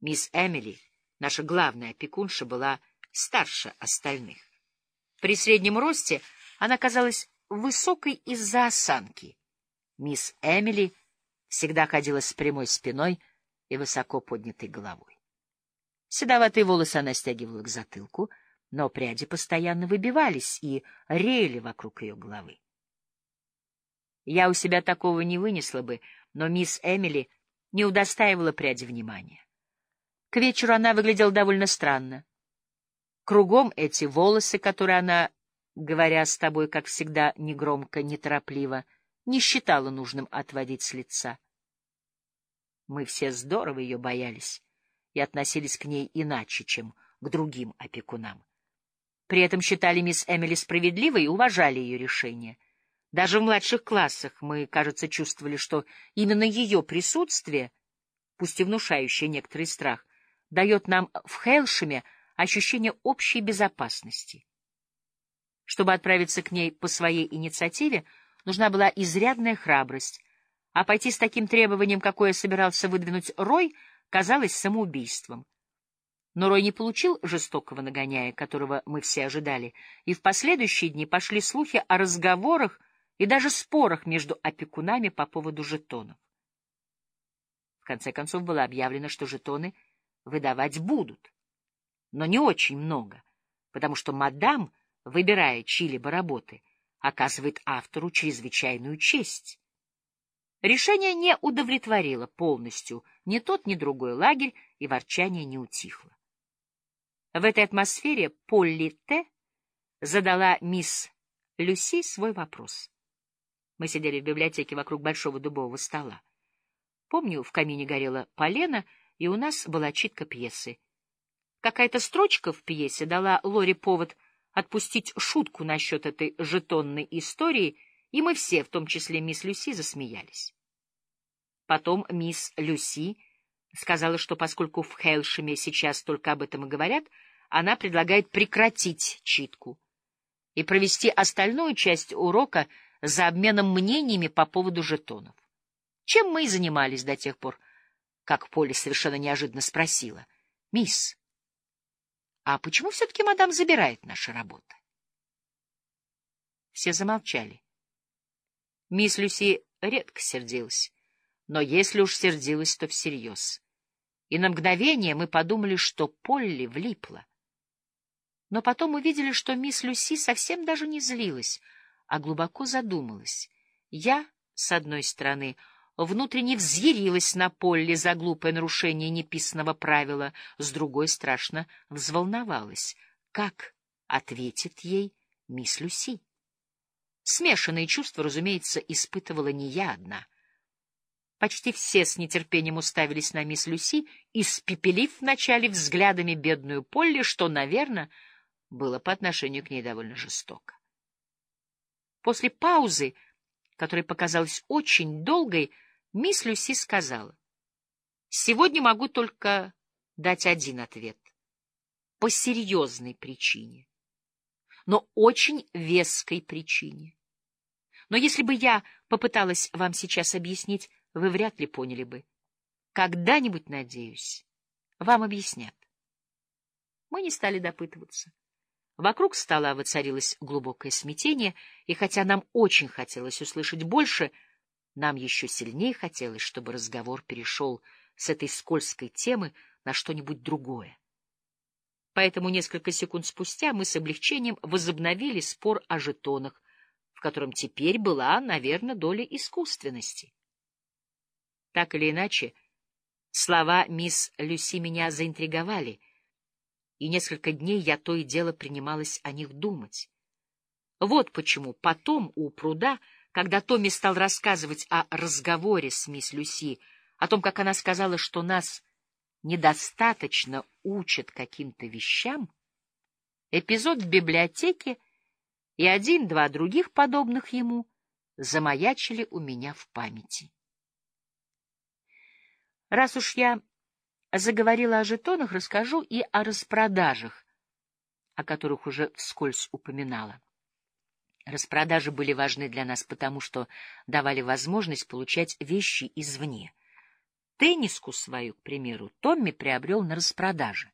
Мисс Эмили, наша главная опекунша, была старше остальных. При среднем росте она казалась высокой из-за осанки. Мисс Эмили всегда ходила с прямой спиной и высоко поднятой головой. Седоватые волосы она стягивала к затылку, но пряди постоянно выбивались и реяли вокруг ее головы. Я у себя такого не вынесла бы, но мисс Эмили не удостаивала пряди внимания. К вечеру она выглядела довольно странно. Кругом эти волосы, которые она, говоря с тобой, как всегда, негромко, неторопливо, не считала нужным отводить с лица. Мы все здорово ее боялись и относились к ней иначе, чем к другим опекунам. При этом считали мисс Эмили справедливой и уважали ее решение. Даже в младших классах мы, кажется, чувствовали, что именно ее присутствие, пусть и внушающее некоторый страх, дает нам в Хейлшеме ощущение общей безопасности. Чтобы отправиться к ней по своей инициативе, нужна была изрядная храбрость, а пойти с таким требованием, какое собирался выдвинуть Рой, казалось самоубийством. Но Рой не получил жестокого нагоняя, которого мы все ожидали, и в последующие дни пошли слухи о разговорах и даже спорах между опекунами по поводу жетонов. В конце концов было объявлено, что жетоны — выдавать будут, но не очень много, потому что мадам, выбирая чьи-либо работы, оказывает автору чрезвычайную честь. Решение не удовлетворило полностью ни тот, ни другой лагерь, и ворчание не утихло. В этой атмосфере Полли Т. задала мисс Люси свой вопрос. Мы сидели в библиотеке вокруг большого дубового стола. Помню, в камине горела полено — и у нас была читка пьесы. Какая-то строчка в пьесе дала Лоре повод отпустить шутку насчет этой жетонной истории, и мы все, в том числе мисс Люси, засмеялись. Потом мисс Люси сказала, что поскольку в Хелшеме сейчас только об этом и говорят, она предлагает прекратить читку и провести остальную часть урока за обменом мнениями по поводу жетонов. Чем мы и занимались до тех пор, как Полли совершенно неожиданно спросила. — Мисс, а почему все-таки мадам забирает наши работы? Все замолчали. Мисс Люси редко сердилась, но если уж сердилась, то всерьез. И на мгновение мы подумали, что Полли влипла. Но потом увидели, что мисс Люси совсем даже не злилась, а глубоко задумалась. Я, с одной стороны, — внутренне взъярилась на Полли за глупое нарушение неписанного правила, с другой страшно взволновалась. Как ответит ей мисс Люси? Смешанные чувства, разумеется, испытывала не я одна. Почти все с нетерпением уставились на мисс Люси, испепелив вначале взглядами бедную Полли, что, наверное, было по отношению к ней довольно жестоко. После паузы, которая показалась очень долгой, Мисс Люси сказала, «Сегодня могу только дать один ответ. По серьезной причине, но очень веской причине. Но если бы я попыталась вам сейчас объяснить, вы вряд ли поняли бы. Когда-нибудь, надеюсь, вам объяснят». Мы не стали допытываться. Вокруг стола воцарилось глубокое смятение, и хотя нам очень хотелось услышать больше — нам еще сильнее хотелось, чтобы разговор перешел с этой скользкой темы на что-нибудь другое. Поэтому несколько секунд спустя мы с облегчением возобновили спор о жетонах, в котором теперь была, наверное, доля искусственности. Так или иначе, слова мисс Люси меня заинтриговали, и несколько дней я то и дело принималась о них думать. Вот почему потом у пруда когда Томми стал рассказывать о разговоре с мисс Люси, о том, как она сказала, что нас недостаточно учат каким-то вещам, эпизод в библиотеке и один-два других подобных ему замаячили у меня в памяти. Раз уж я заговорила о жетонах, расскажу и о распродажах, о которых уже вскользь упоминала. Распродажи были важны для нас потому, что давали возможность получать вещи извне. Тенниску свою, к примеру, Томми приобрел на распродаже.